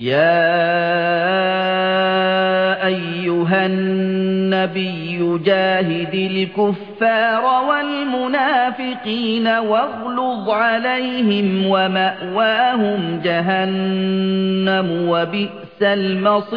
يا أيها النبي جاهد الكفار والمنافقين واغلظ عليهم ومأواهم جهنم وبئس المصير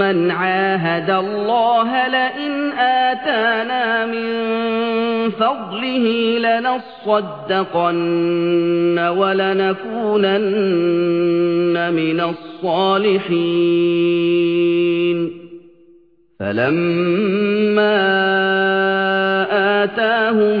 مَّنْ عَاهَدَ اللَّهَ لَئِنْ آتَانَا مِن فَضْلِهِ لَنَصَّدَّقَنَّ وَلَنَكُونَنَّ مِنَ الصَّالِحِينَ فَلَمَّا آتَاهُم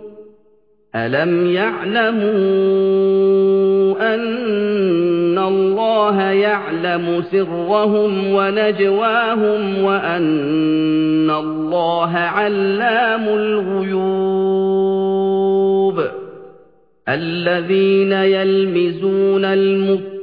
أَلَمْ يَعْلَمُوا أَنَّ اللَّهَ يَعْلَمُ سِرَّهُمْ وَنَجْوَاهُمْ وَأَنَّ اللَّهَ عَلَّامُ الْغُيُوبِ الَّذِينَ يَلْمِزُونَ